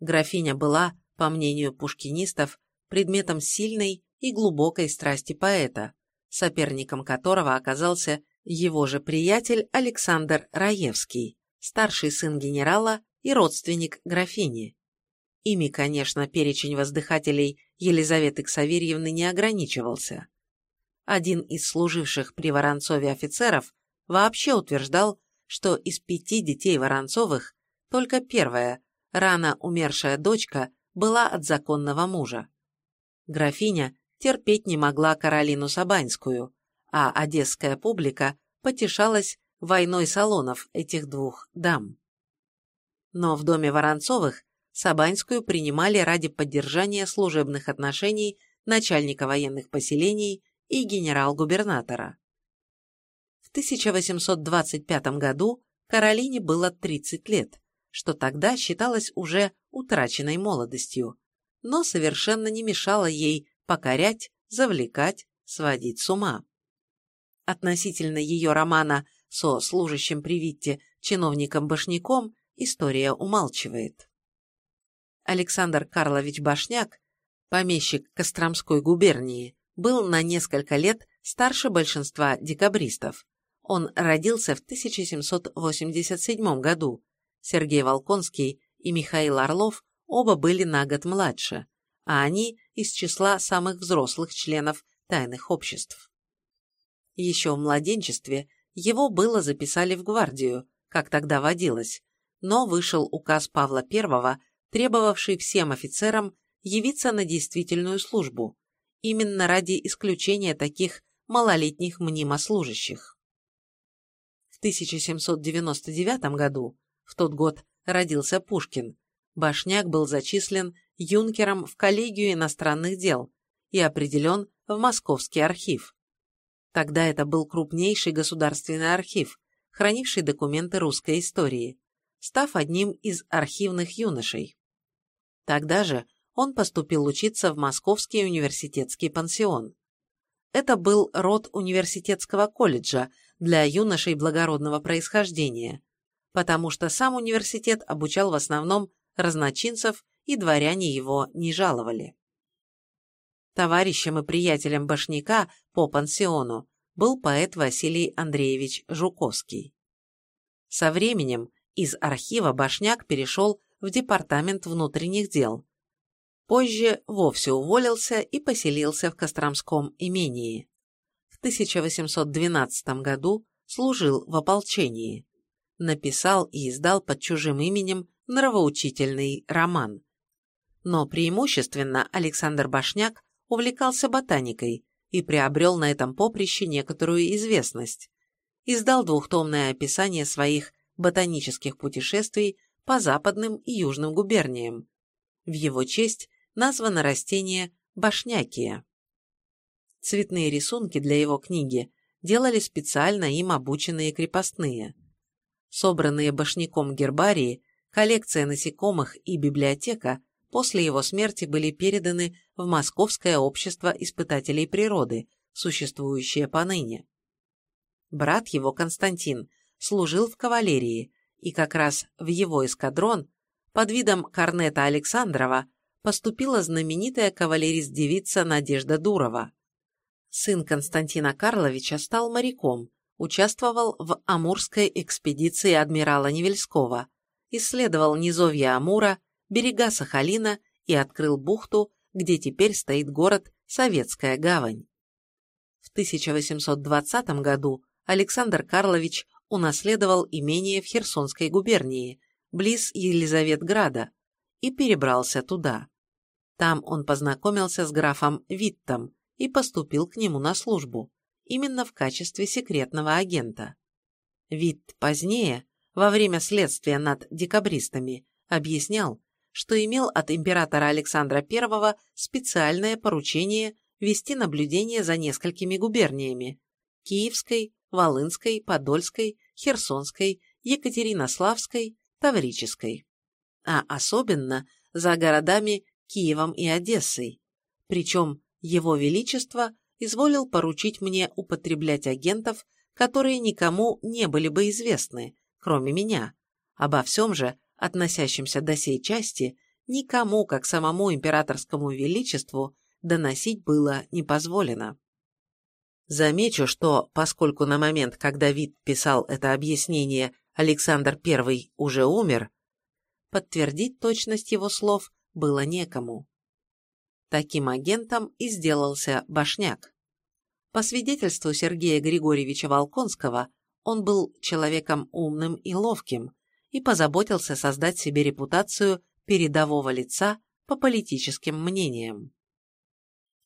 Графиня была, по мнению пушкинистов, предметом сильной и глубокой страсти поэта, соперником которого оказался его же приятель Александр Раевский, старший сын генерала и родственник графини. Ими, конечно, перечень воздыхателей Елизаветы Ксаверьевны не ограничивался. Один из служивших при Воронцове офицеров вообще утверждал, что из пяти детей Воронцовых только первая, рано умершая дочка, была от законного мужа. Графиня терпеть не могла Каролину Сабанскую, а одесская публика потешалась войной салонов этих двух дам. Но в доме Воронцовых Сабанскую принимали ради поддержания служебных отношений начальника военных поселений и генерал-губернатора. В 1825 году Каролине было 30 лет, что тогда считалось уже утраченной молодостью, но совершенно не мешало ей покорять, завлекать, сводить с ума. Относительно ее романа со служащим при Витте чиновником-башняком история умалчивает. Александр Карлович Башняк, помещик Костромской губернии, был на несколько лет старше большинства декабристов. Он родился в 1787 году. Сергей Волконский и Михаил Орлов оба были на год младше, а они из числа самых взрослых членов тайных обществ. Еще в младенчестве его было записали в гвардию, как тогда водилось, но вышел указ Павла I, требовавший всем офицерам явиться на действительную службу, именно ради исключения таких малолетних мнимослужащих. В 1799 году, в тот год родился Пушкин, Башняк был зачислен юнкером в коллегию иностранных дел и определен в Московский архив. Тогда это был крупнейший государственный архив, хранивший документы русской истории, став одним из архивных юношей. Тогда же он поступил учиться в Московский университетский пансион. Это был род университетского колледжа для юношей благородного происхождения, потому что сам университет обучал в основном разночинцев, и дворяне его не жаловали. Товарищем и приятелем Башняка по пансиону был поэт Василий Андреевич Жуковский. Со временем из архива Башняк перешел в Департамент внутренних дел. Позже вовсе уволился и поселился в Костромском имении. В 1812 году служил в ополчении. Написал и издал под чужим именем нравоучительный роман. Но преимущественно Александр Башняк увлекался ботаникой и приобрел на этом поприще некоторую известность. Издал двухтомное описание своих ботанических путешествий по западным и южным губерниям. В его честь названо растение башнякия. Цветные рисунки для его книги делали специально им обученные крепостные. Собранные башняком гербарии, коллекция насекомых и библиотека после его смерти были переданы в Московское общество испытателей природы, существующее поныне. Брат его, Константин, служил в кавалерии, и как раз в его эскадрон под видом корнета Александрова поступила знаменитая кавалерист-девица Надежда Дурова. Сын Константина Карловича стал моряком, участвовал в Амурской экспедиции адмирала Невельского, исследовал низовья Амура, берега Сахалина и открыл бухту, где теперь стоит город Советская гавань. В 1820 году Александр Карлович унаследовал имение в Херсонской губернии, близ Елизаветграда, и перебрался туда. Там он познакомился с графом Виттом и поступил к нему на службу, именно в качестве секретного агента. Витт позднее, во время следствия над декабристами, объяснял, что имел от императора Александра I специальное поручение вести наблюдение за несколькими губерниями – Киевской, Волынской, Подольской, Херсонской, Екатеринославской, Таврической. А особенно за городами Киевом и Одессой. Причем Его Величество изволил поручить мне употреблять агентов, которые никому не были бы известны, кроме меня. Обо всем же, относящемся до сей части, никому, как самому императорскому величеству, доносить было не позволено. Замечу, что, поскольку на момент, когда Вит писал это объяснение, Александр I уже умер, подтвердить точность его слов было некому. Таким агентом и сделался Башняк. По свидетельству Сергея Григорьевича Волконского, он был человеком умным и ловким и позаботился создать себе репутацию передового лица по политическим мнениям.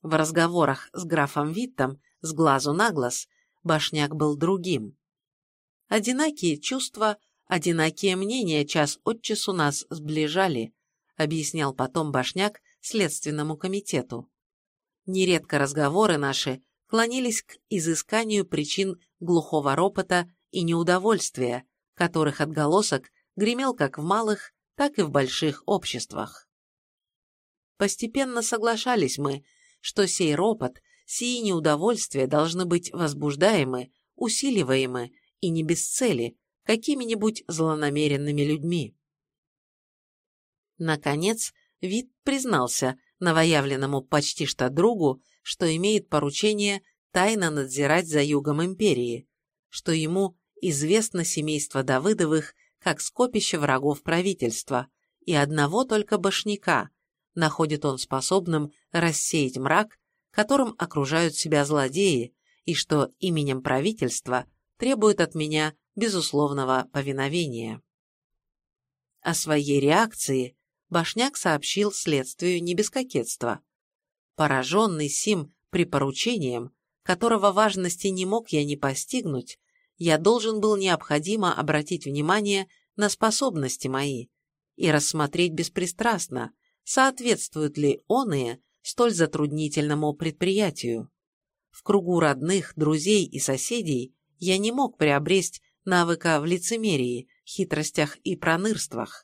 В разговорах с графом Виттом с глазу на глаз Башняк был другим. Одинакие чувства, одинакие мнения час от часу нас сближали, объяснял потом Башняк Следственному комитету. Нередко разговоры наши клонились к изысканию причин глухого ропота и неудовольствия, которых отголосок гремел как в малых, так и в больших обществах. Постепенно соглашались мы, что сей ропот, сии неудовольствия должны быть возбуждаемы, усиливаемы и не без цели, какими-нибудь злонамеренными людьми. Наконец, Вит признался новоявленному почти что другу, что имеет поручение тайно надзирать за югом империи, что ему известно семейство Давыдовых как скопище врагов правительства, и одного только башняка находит он способным рассеять мрак, которым окружают себя злодеи, и что именем правительства требует от меня безусловного повиновения. О своей реакции Башняк сообщил следствию не без кокетства. Пораженный сим припоручением, которого важности не мог я не постигнуть, я должен был необходимо обратить внимание на способности мои и рассмотреть беспристрастно, соответствуют ли оные столь затруднительному предприятию. В кругу родных, друзей и соседей я не мог приобрести навыка в лицемерии, хитростях и пронырствах,